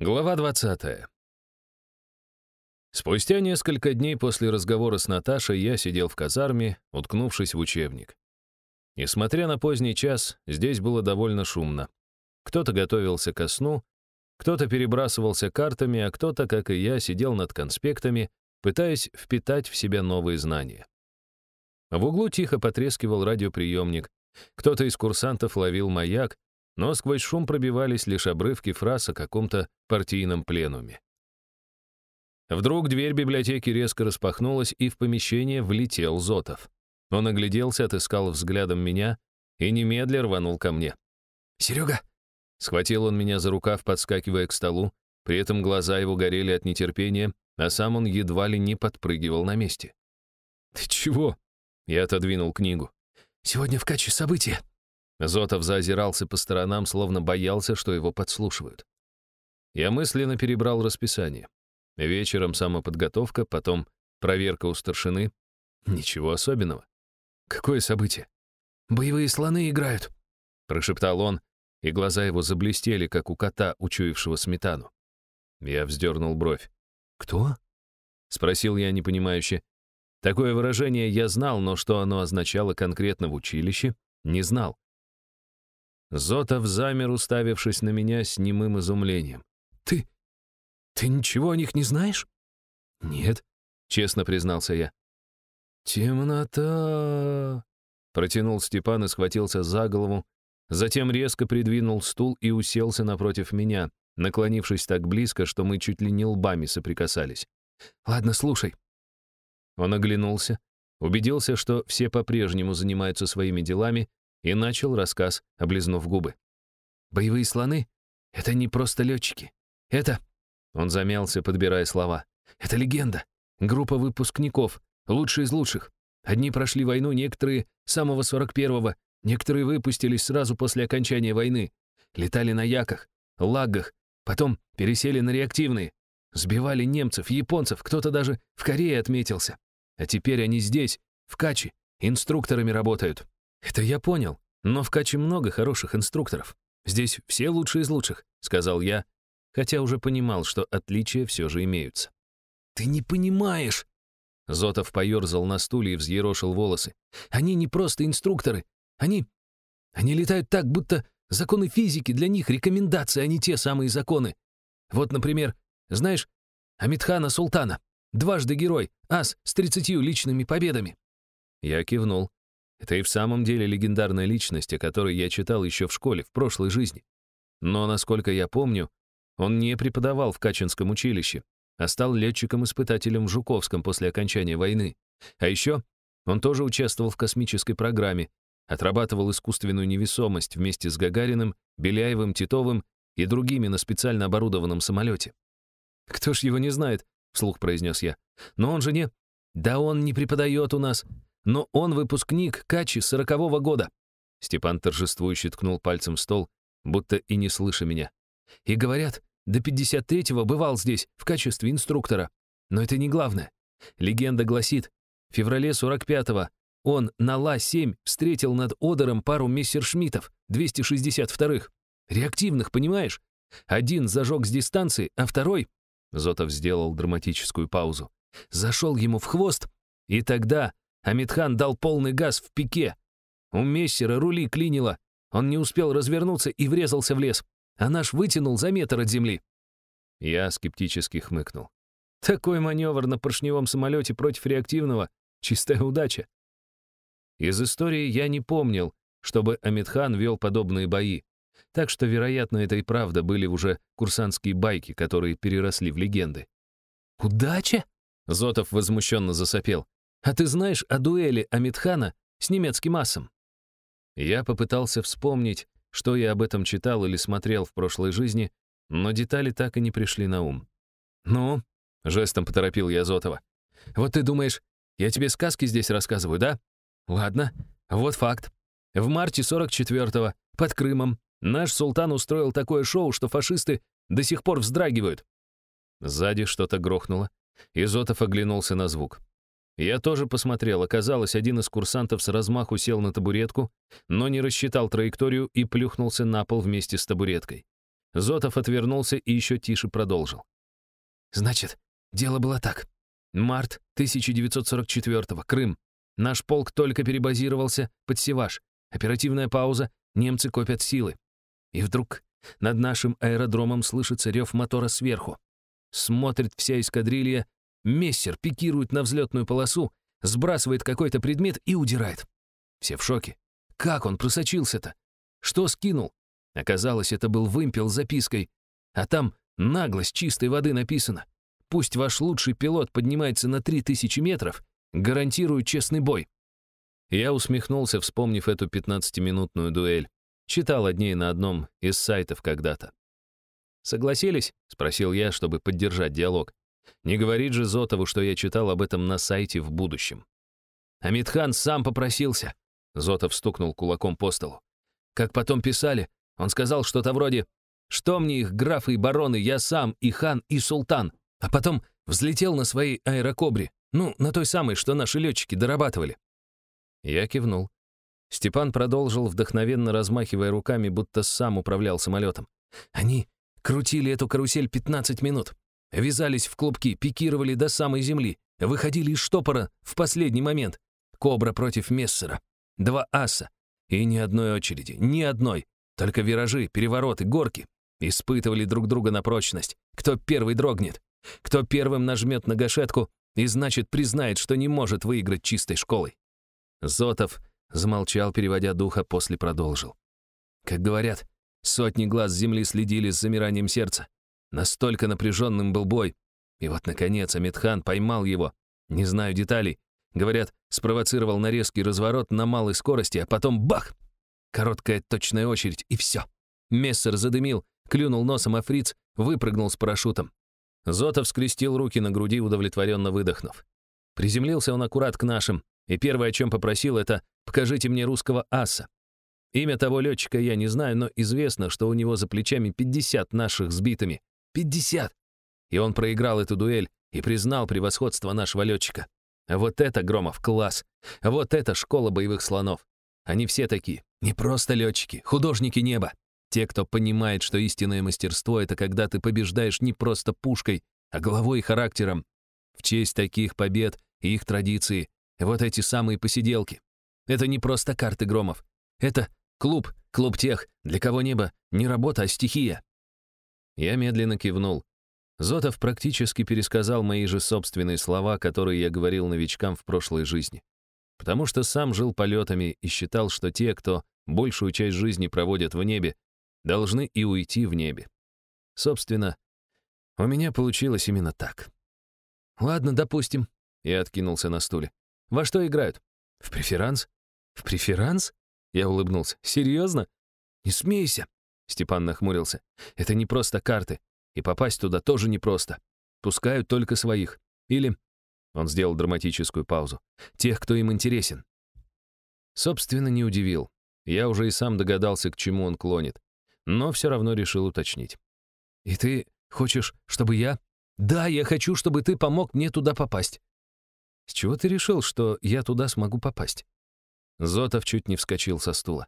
Глава 20. Спустя несколько дней после разговора с Наташей я сидел в казарме, уткнувшись в учебник. Несмотря на поздний час, здесь было довольно шумно. Кто-то готовился ко сну, кто-то перебрасывался картами, а кто-то, как и я, сидел над конспектами, пытаясь впитать в себя новые знания. В углу тихо потрескивал радиоприемник. Кто-то из курсантов ловил маяк, но сквозь шум пробивались лишь обрывки фраз о каком-то партийном пленуме. Вдруг дверь библиотеки резко распахнулась, и в помещение влетел Зотов. Он огляделся, отыскал взглядом меня и немедля рванул ко мне. «Серега!» Схватил он меня за рукав, подскакивая к столу, при этом глаза его горели от нетерпения, а сам он едва ли не подпрыгивал на месте. «Ты чего?» Я отодвинул книгу. «Сегодня в качестве события», Зотов заозирался по сторонам, словно боялся, что его подслушивают. Я мысленно перебрал расписание. Вечером самоподготовка, потом проверка у старшины. Ничего особенного. Какое событие? «Боевые слоны играют», — прошептал он, и глаза его заблестели, как у кота, учуявшего сметану. Я вздернул бровь. «Кто?» — спросил я непонимающе. Такое выражение я знал, но что оно означало конкретно в училище, не знал. Зотов замер, уставившись на меня с немым изумлением. «Ты... ты ничего о них не знаешь?» «Нет», — честно признался я. «Темнота...» — протянул Степан и схватился за голову, затем резко придвинул стул и уселся напротив меня, наклонившись так близко, что мы чуть ли не лбами соприкасались. «Ладно, слушай». Он оглянулся, убедился, что все по-прежнему занимаются своими делами, и начал рассказ, облизнув губы. «Боевые слоны — это не просто летчики. Это...» Он замялся, подбирая слова. «Это легенда. Группа выпускников, лучшие из лучших. Одни прошли войну, некоторые — самого 41-го, некоторые выпустились сразу после окончания войны. Летали на яках, лагах, потом пересели на реактивные. Сбивали немцев, японцев, кто-то даже в Корее отметился. А теперь они здесь, в Качи, инструкторами работают. «Это я понял, но в Каче много хороших инструкторов. Здесь все лучшие из лучших», — сказал я, хотя уже понимал, что отличия все же имеются. «Ты не понимаешь!» Зотов поерзал на стуле и взъерошил волосы. «Они не просто инструкторы. Они... Они летают так, будто законы физики для них рекомендации, а не те самые законы. Вот, например, знаешь, Амитхана Султана. Дважды герой, ас с тридцатью личными победами». Я кивнул. Это и в самом деле легендарная личность, о которой я читал еще в школе, в прошлой жизни. Но, насколько я помню, он не преподавал в Качинском училище, а стал летчиком-испытателем в Жуковском после окончания войны. А еще он тоже участвовал в космической программе, отрабатывал искусственную невесомость вместе с Гагариным, Беляевым, Титовым и другими на специально оборудованном самолете. «Кто ж его не знает?» — вслух произнес я. «Но он же не...» «Да он не преподает у нас но он выпускник Качи сорокового года». Степан торжествующе ткнул пальцем в стол, будто и не слыша меня. «И говорят, до 53-го бывал здесь в качестве инструктора. Но это не главное. Легенда гласит, в феврале 45-го он на Ла-7 встретил над Одером пару мессершмиттов, 262-х. Реактивных, понимаешь? Один зажег с дистанции, а второй... Зотов сделал драматическую паузу. Зашел ему в хвост, и тогда Амитхан дал полный газ в пике. У Мессера рули клинило. Он не успел развернуться и врезался в лес. А наш вытянул за метр от земли. Я скептически хмыкнул. Такой маневр на поршневом самолете против реактивного — чистая удача. Из истории я не помнил, чтобы Амитхан вел подобные бои. Так что, вероятно, это и правда были уже курсантские байки, которые переросли в легенды. «Удача?» — Зотов возмущенно засопел. А ты знаешь о дуэли Амитхана с немецким асом?» Я попытался вспомнить, что я об этом читал или смотрел в прошлой жизни, но детали так и не пришли на ум. «Ну?» — жестом поторопил я Зотова. «Вот ты думаешь, я тебе сказки здесь рассказываю, да? Ладно, вот факт. В марте 44-го, под Крымом, наш султан устроил такое шоу, что фашисты до сих пор вздрагивают». Сзади что-то грохнуло, и Зотов оглянулся на звук. Я тоже посмотрел. Оказалось, один из курсантов с размаху сел на табуретку, но не рассчитал траекторию и плюхнулся на пол вместе с табуреткой. Зотов отвернулся и еще тише продолжил. Значит, дело было так. Март 1944-го, Крым. Наш полк только перебазировался под Севаш. Оперативная пауза, немцы копят силы. И вдруг над нашим аэродромом слышится рев мотора сверху. Смотрит вся эскадрилья, мессер пикирует на взлетную полосу, сбрасывает какой-то предмет и удирает. Все в шоке. Как он просочился-то? Что скинул? Оказалось, это был вымпел с запиской. А там наглость чистой воды написано. Пусть ваш лучший пилот поднимается на 3000 метров, гарантирую честный бой. Я усмехнулся, вспомнив эту 15-минутную дуэль. Читал о ней на одном из сайтов когда-то. «Согласились?» — спросил я, чтобы поддержать диалог. Не говорит же Зотову, что я читал об этом на сайте в будущем. Амитхан сам попросился. Зотов стукнул кулаком по столу. Как потом писали, он сказал что-то вроде «Что мне их, графы и бароны, я сам, и хан, и султан». А потом взлетел на своей аэрокобре, ну, на той самой, что наши летчики дорабатывали. Я кивнул. Степан продолжил, вдохновенно размахивая руками, будто сам управлял самолетом. Они крутили эту карусель 15 минут. Вязались в клубки, пикировали до самой земли, выходили из штопора в последний момент. Кобра против Мессера. Два аса. И ни одной очереди, ни одной. Только виражи, перевороты, горки. Испытывали друг друга на прочность. Кто первый дрогнет. Кто первым нажмет на гашетку и, значит, признает, что не может выиграть чистой школой. Зотов Замолчал, переводя духа, после продолжил. Как говорят, сотни глаз земли следили с замиранием сердца. Настолько напряженным был бой. И вот, наконец, Амитхан поймал его. Не знаю деталей. Говорят, спровоцировал на резкий разворот на малой скорости, а потом бах! Короткая точная очередь, и все. Мессер задымил, клюнул носом, а фриц выпрыгнул с парашютом. Зотов скрестил руки на груди, удовлетворенно выдохнув. Приземлился он аккурат к нашим, и первое, о чем попросил, это «покажите мне русского аса». Имя того летчика я не знаю, но известно, что у него за плечами 50 наших сбитыми. 50! И он проиграл эту дуэль и признал превосходство нашего летчика. Вот это, Громов, класс! Вот это школа боевых слонов. Они все такие, не просто летчики, художники неба. Те, кто понимает, что истинное мастерство — это когда ты побеждаешь не просто пушкой, а головой и характером. В честь таких побед и их традиции вот эти самые посиделки. Это не просто карты громов. Это клуб, клуб тех, для кого небо не работа, а стихия. Я медленно кивнул. Зотов практически пересказал мои же собственные слова, которые я говорил новичкам в прошлой жизни. Потому что сам жил полетами и считал, что те, кто большую часть жизни проводят в небе, должны и уйти в небе. Собственно, у меня получилось именно так. «Ладно, допустим», — я откинулся на стуле. Во что играют? В преферанс? В преферанс? Я улыбнулся. Серьезно? Не смейся. Степан нахмурился. Это не просто карты. И попасть туда тоже непросто. Пускают только своих. Или... Он сделал драматическую паузу. Тех, кто им интересен. Собственно, не удивил. Я уже и сам догадался, к чему он клонит. Но все равно решил уточнить. «И ты хочешь, чтобы я...» «Да, я хочу, чтобы ты помог мне туда попасть. С чего ты решил, что я туда смогу попасть? Зотов чуть не вскочил со стула.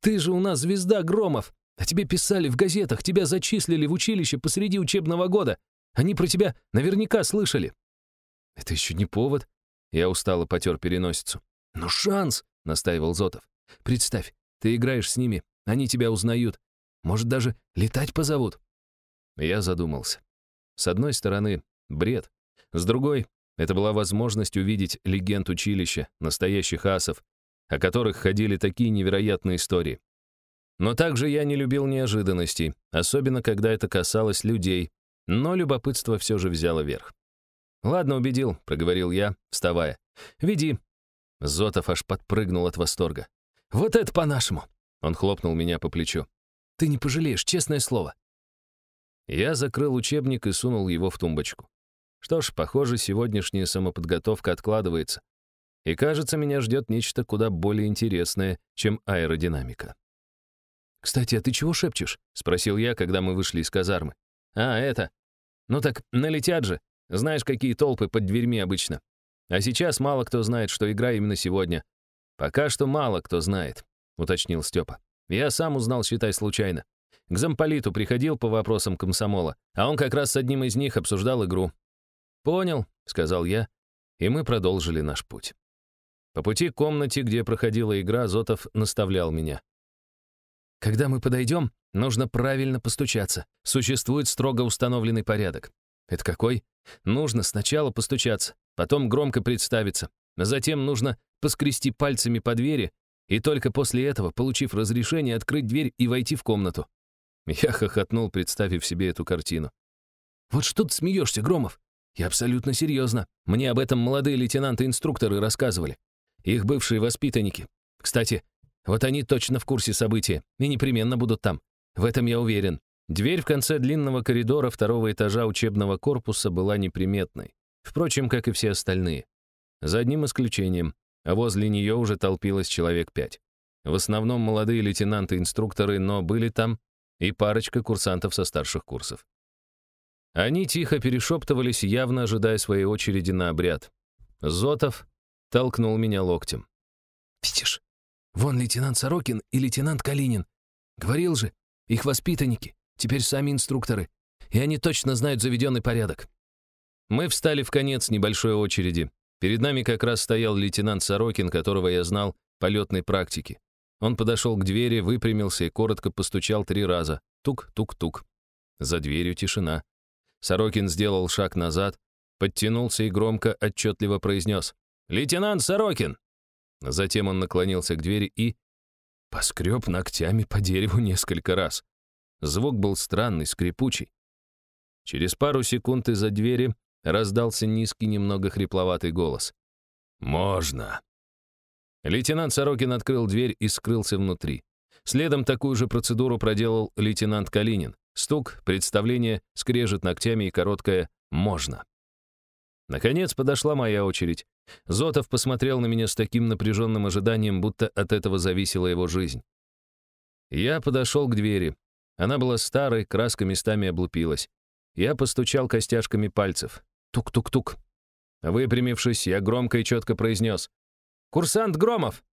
Ты же у нас звезда Громов. А тебе писали в газетах, тебя зачислили в училище посреди учебного года. Они про тебя наверняка слышали. Это еще не повод. Я устало потер переносицу. Но шанс, настаивал Зотов. Представь, ты играешь с ними, они тебя узнают. Может, даже летать позовут. Я задумался. С одной стороны, бред. С другой, это была возможность увидеть легенд училища, настоящих асов, о которых ходили такие невероятные истории. Но также я не любил неожиданностей, особенно когда это касалось людей, но любопытство все же взяло верх. «Ладно, убедил», — проговорил я, вставая. «Веди». Зотов аж подпрыгнул от восторга. «Вот это по-нашему!» Он хлопнул меня по плечу. «Ты не пожалеешь, честное слово». Я закрыл учебник и сунул его в тумбочку. Что ж, похоже, сегодняшняя самоподготовка откладывается. И кажется, меня ждет нечто куда более интересное, чем аэродинамика. «Кстати, а ты чего шепчешь?» — спросил я, когда мы вышли из казармы. «А, это. Ну так налетят же. Знаешь, какие толпы под дверьми обычно. А сейчас мало кто знает, что игра именно сегодня. Пока что мало кто знает», — уточнил Степа. «Я сам узнал, считай, случайно. к замполиту приходил по вопросам комсомола, а он как раз с одним из них обсуждал игру. «Понял», — сказал я, и мы продолжили наш путь. По пути к комнате, где проходила игра, Зотов наставлял меня. «Когда мы подойдем, нужно правильно постучаться. Существует строго установленный порядок. Это какой? Нужно сначала постучаться, потом громко представиться, затем нужно поскрести пальцами по двери, и только после этого, получив разрешение, открыть дверь и войти в комнату. Я хохотнул, представив себе эту картину. «Вот что ты смеешься, Громов? Я абсолютно серьезно. Мне об этом молодые лейтенанты-инструкторы рассказывали. Их бывшие воспитанники. Кстати, вот они точно в курсе события и непременно будут там. В этом я уверен. Дверь в конце длинного коридора второго этажа учебного корпуса была неприметной. Впрочем, как и все остальные. За одним исключением, а возле нее уже толпилось человек пять. В основном молодые лейтенанты-инструкторы, но были там и парочка курсантов со старших курсов. Они тихо перешептывались, явно ожидая своей очереди на обряд. Зотов толкнул меня локтем. «Видишь, вон лейтенант Сорокин и лейтенант Калинин. Говорил же, их воспитанники, теперь сами инструкторы, и они точно знают заведенный порядок». Мы встали в конец небольшой очереди. Перед нами как раз стоял лейтенант Сорокин, которого я знал по летной практике. Он подошел к двери, выпрямился и коротко постучал три раза. Тук-тук-тук. За дверью тишина. Сорокин сделал шаг назад, подтянулся и громко, отчетливо произнес «Лейтенант Сорокин!» Затем он наклонился к двери и поскреб ногтями по дереву несколько раз. Звук был странный, скрипучий. Через пару секунд из-за двери раздался низкий, немного хрипловатый голос. «Можно!» Лейтенант Сорокин открыл дверь и скрылся внутри. Следом такую же процедуру проделал лейтенант Калинин. Стук, представление, скрежет ногтями и короткое «можно». Наконец подошла моя очередь. Зотов посмотрел на меня с таким напряженным ожиданием, будто от этого зависела его жизнь. Я подошел к двери. Она была старой, краска местами облупилась. Я постучал костяшками пальцев. Тук-тук-тук. Выпрямившись, я громко и четко произнес Курсант Громов!»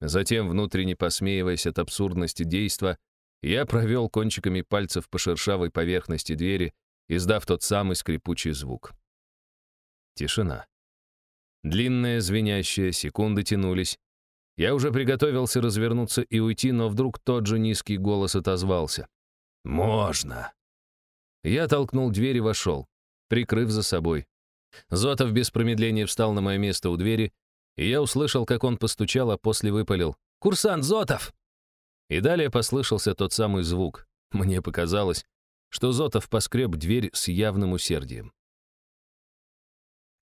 Затем, внутренне посмеиваясь от абсурдности действа, я провел кончиками пальцев по шершавой поверхности двери, издав тот самый скрипучий звук. Тишина. Длинные, звенящие, секунды тянулись. Я уже приготовился развернуться и уйти, но вдруг тот же низкий голос отозвался. «Можно!» Я толкнул дверь и вошел, прикрыв за собой. Зотов без промедления встал на мое место у двери и я услышал, как он постучал, а после выпалил «Курсант Зотов!» И далее послышался тот самый звук. Мне показалось, что Зотов поскреб дверь с явным усердием.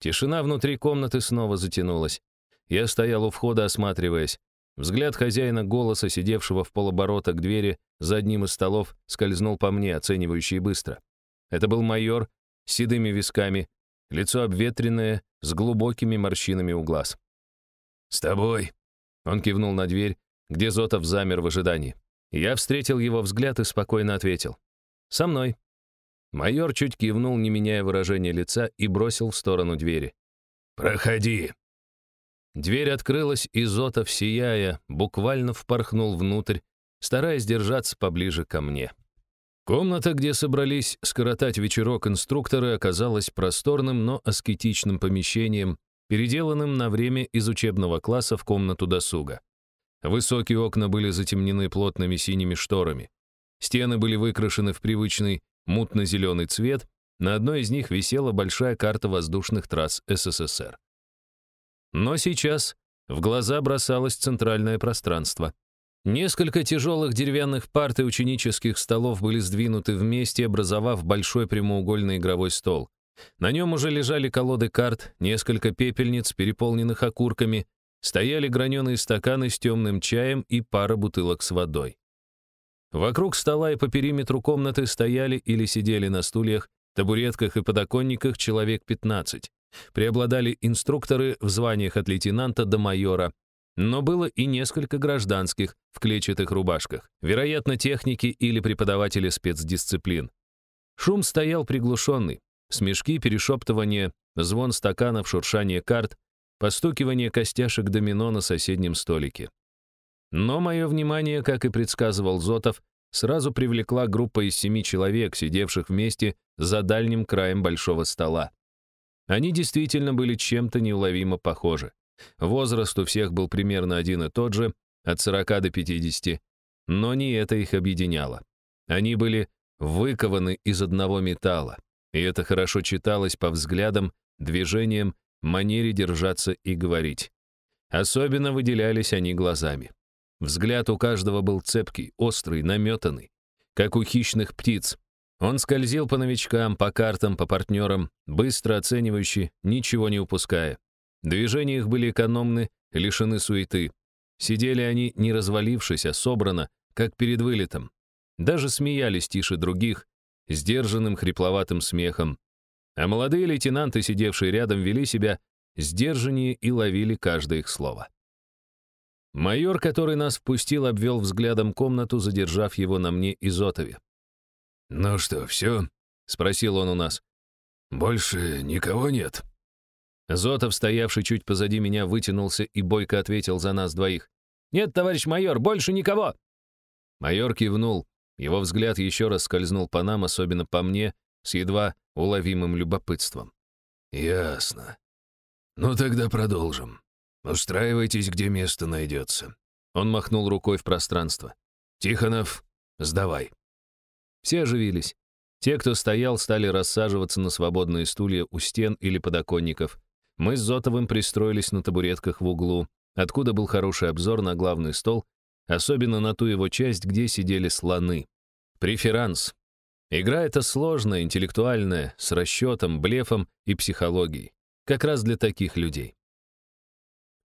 Тишина внутри комнаты снова затянулась. Я стоял у входа, осматриваясь. Взгляд хозяина голоса, сидевшего в полоборота к двери за одним из столов, скользнул по мне, оценивающий быстро. Это был майор с седыми висками, лицо обветренное, с глубокими морщинами у глаз. «С тобой!» Он кивнул на дверь, где Зотов замер в ожидании. Я встретил его взгляд и спокойно ответил. «Со мной». Майор чуть кивнул, не меняя выражения лица, и бросил в сторону двери. «Проходи». Дверь открылась, и Зотов, сияя, буквально впорхнул внутрь, стараясь держаться поближе ко мне. Комната, где собрались скоротать вечерок инструкторы, оказалась просторным, но аскетичным помещением, переделанным на время из учебного класса в комнату досуга. Высокие окна были затемнены плотными синими шторами. Стены были выкрашены в привычный мутно-зеленый цвет, на одной из них висела большая карта воздушных трасс СССР. Но сейчас в глаза бросалось центральное пространство. Несколько тяжелых деревянных парт и ученических столов были сдвинуты вместе, образовав большой прямоугольный игровой стол. На нем уже лежали колоды карт, несколько пепельниц, переполненных окурками, стояли граненые стаканы с темным чаем и пара бутылок с водой. Вокруг стола и по периметру комнаты стояли или сидели на стульях, табуретках и подоконниках человек 15. Преобладали инструкторы в званиях от лейтенанта до майора, но было и несколько гражданских в клетчатых рубашках, вероятно, техники или преподаватели спецдисциплин. Шум стоял приглушенный, Смешки, перешептывание, звон стаканов, шуршание карт, постукивание костяшек домино на соседнем столике. Но мое внимание, как и предсказывал Зотов, сразу привлекла группа из семи человек, сидевших вместе за дальним краем большого стола. Они действительно были чем-то неуловимо похожи. Возраст у всех был примерно один и тот же, от 40 до 50, но не это их объединяло. Они были выкованы из одного металла, и это хорошо читалось по взглядам, движениям, манере держаться и говорить. Особенно выделялись они глазами. Взгляд у каждого был цепкий, острый, наметанный, как у хищных птиц. Он скользил по новичкам, по картам, по партнерам, быстро оценивающий, ничего не упуская. Движения их были экономны, лишены суеты. Сидели они, не развалившись, а собрано, как перед вылетом. Даже смеялись тише других, сдержанным хрипловатым смехом. А молодые лейтенанты, сидевшие рядом, вели себя сдержаннее и ловили каждое их слово. Майор, который нас впустил, обвел взглядом комнату, задержав его на мне и Зотове. «Ну что, все?» — спросил он у нас. «Больше никого нет?» Зотов, стоявший чуть позади меня, вытянулся и бойко ответил за нас двоих. «Нет, товарищ майор, больше никого!» Майор кивнул. Его взгляд еще раз скользнул по нам, особенно по мне, с едва уловимым любопытством. «Ясно. Ну тогда продолжим. Устраивайтесь, где место найдется». Он махнул рукой в пространство. «Тихонов, сдавай». Все оживились. Те, кто стоял, стали рассаживаться на свободные стулья у стен или подоконников. Мы с Зотовым пристроились на табуретках в углу, откуда был хороший обзор на главный стол, особенно на ту его часть, где сидели слоны. Преферанс. Игра эта сложная, интеллектуальная, с расчетом, блефом и психологией. Как раз для таких людей.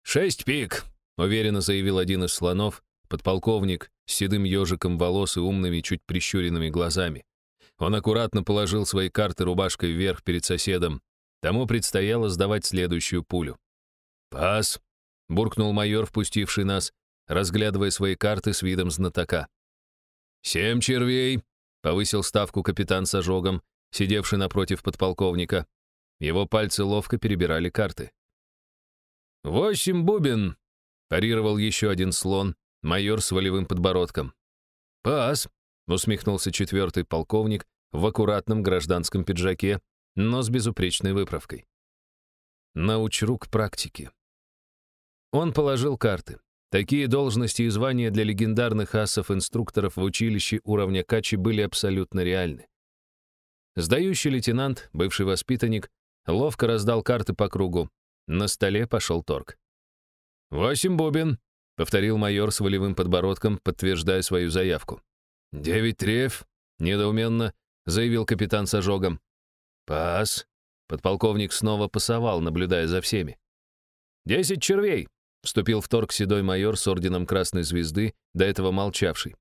«Шесть пик», — уверенно заявил один из слонов, подполковник с седым ежиком волос и умными, чуть прищуренными глазами. Он аккуратно положил свои карты рубашкой вверх перед соседом. Тому предстояло сдавать следующую пулю. «Пас», — буркнул майор, впустивший нас, разглядывая свои карты с видом знатока. «Семь червей», — повысил ставку капитан с ожогом, сидевший напротив подполковника. Его пальцы ловко перебирали карты. «Восемь бубен», — парировал еще один слон, майор с волевым подбородком. «Пас», — усмехнулся четвертый полковник в аккуратном гражданском пиджаке, но с безупречной выправкой. Научрук практики. Он положил карты. Такие должности и звания для легендарных асов-инструкторов в училище уровня Качи были абсолютно реальны. Сдающий лейтенант, бывший воспитанник, ловко раздал карты по кругу. На столе пошел торг. «Восемь бубен», — повторил майор с волевым подбородком, подтверждая свою заявку. «Девять треф», — недоуменно заявил капитан с ожогом. «Пас», — подполковник снова пасовал, наблюдая за всеми. «Десять червей», Вступил в торг седой майор с орденом Красной Звезды, до этого молчавший.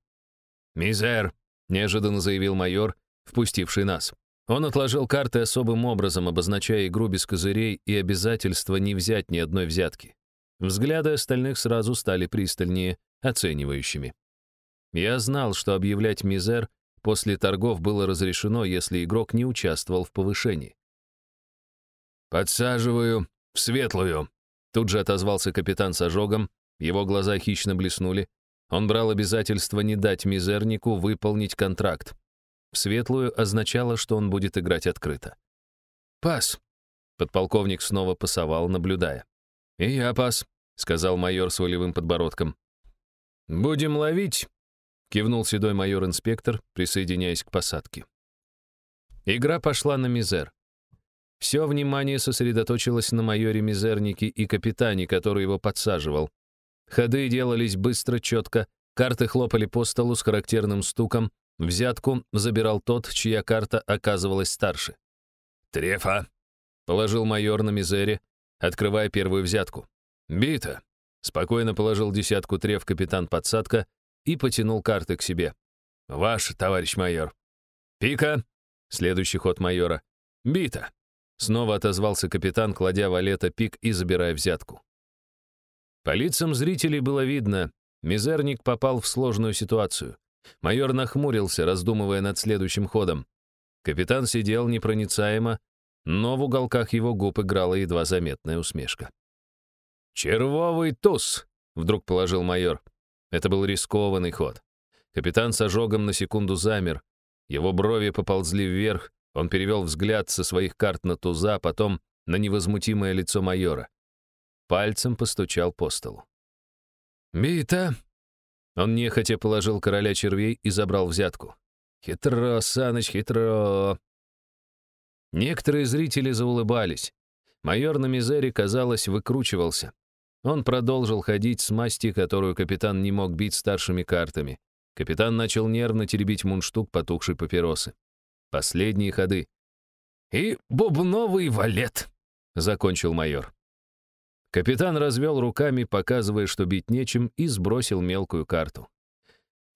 «Мизер!» — неожиданно заявил майор, впустивший нас. Он отложил карты особым образом, обозначая игру без козырей и обязательство не взять ни одной взятки. Взгляды остальных сразу стали пристальнее, оценивающими. Я знал, что объявлять мизер после торгов было разрешено, если игрок не участвовал в повышении. «Подсаживаю в светлую», Тут же отозвался капитан с ожогом, его глаза хищно блеснули. Он брал обязательство не дать мизернику выполнить контракт. В светлую означало, что он будет играть открыто. «Пас!» Подполковник снова пасовал, наблюдая. «И я пас», — сказал майор с волевым подбородком. «Будем ловить», — кивнул седой майор-инспектор, присоединяясь к посадке. Игра пошла на мизер. Все внимание сосредоточилось на майоре Мизернике и капитане, который его подсаживал. Ходы делались быстро, четко, карты хлопали по столу с характерным стуком, взятку забирал тот, чья карта оказывалась старше. «Трефа!» — положил майор на мизере, открывая первую взятку. «Бита!» — спокойно положил десятку треф капитан подсадка и потянул карты к себе. «Ваш, товарищ майор!» «Пика!» — следующий ход майора. «Бита!» Снова отозвался капитан, кладя валета пик и забирая взятку. По лицам зрителей было видно, мизерник попал в сложную ситуацию. Майор нахмурился, раздумывая над следующим ходом. Капитан сидел непроницаемо, но в уголках его губ играла едва заметная усмешка. «Червовый туз!» — вдруг положил майор. Это был рискованный ход. Капитан с ожогом на секунду замер. Его брови поползли вверх, он перевел взгляд со своих карт на туза, потом на невозмутимое лицо майора. Пальцем постучал по столу. «Бита!» Он нехотя положил короля червей и забрал взятку. «Хитро, Саныч, хитро!» Некоторые зрители заулыбались. Майор на мизере, казалось, выкручивался. Он продолжил ходить с масти, которую капитан не мог бить старшими картами. Капитан начал нервно теребить мундштук потухшей папиросы. Последние ходы. «И бубновый валет», — закончил майор. Капитан развел руками, показывая, что бить нечем, и сбросил мелкую карту.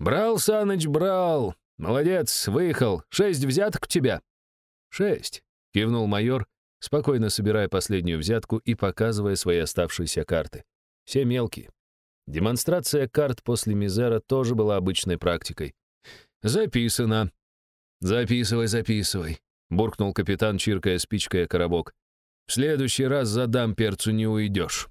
«Брал, Саныч, брал! Молодец, выехал. Шесть взяток у тебя?» «Шесть», — кивнул майор, спокойно собирая последнюю взятку и показывая свои оставшиеся карты. Все мелкие. Демонстрация карт после мизера тоже была обычной практикой. «Записано». «Записывай, записывай», — буркнул капитан, чиркая спичкой о коробок. «В следующий раз задам перцу не уйдешь».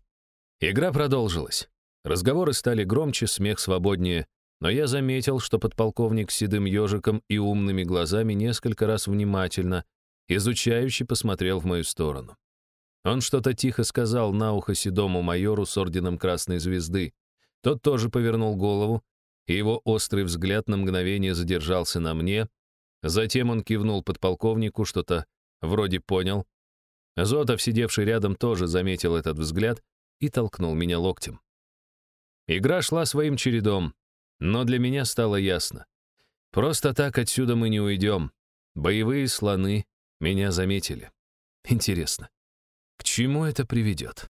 Игра продолжилась. Разговоры стали громче, смех свободнее, но я заметил, что подполковник с седым ежиком и умными глазами несколько раз внимательно, изучающе посмотрел в мою сторону. Он что-то тихо сказал на ухо седому майору с орденом Красной Звезды. Тот тоже повернул голову, и его острый взгляд на мгновение задержался на мне. Затем он кивнул подполковнику, что-то вроде понял. Зотов, сидевший рядом, тоже заметил этот взгляд и толкнул меня локтем. Игра шла своим чередом, но для меня стало ясно. Просто так отсюда мы не уйдем. Боевые слоны меня заметили. Интересно, к чему это приведет?